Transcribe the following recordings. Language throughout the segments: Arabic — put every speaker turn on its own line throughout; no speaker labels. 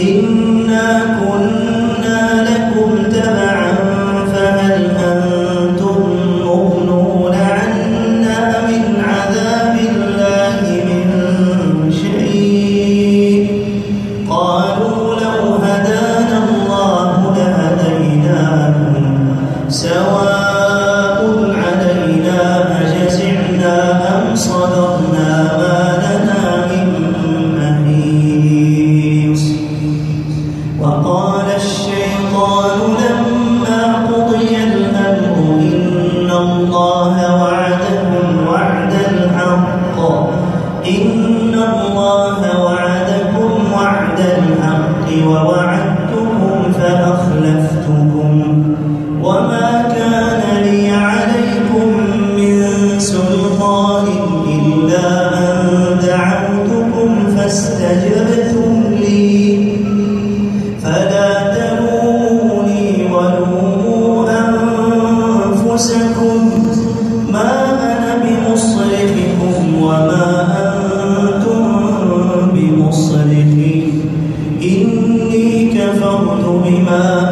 إنا الله 누가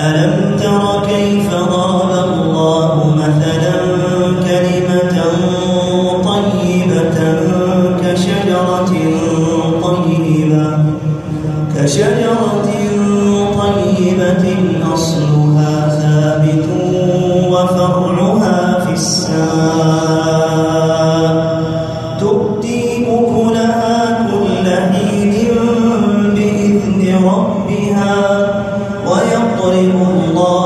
ألم تر كيف ضرب الله مثلا كلمة طيبة كشجرة طيبة كشجرة طيبة أصلها الله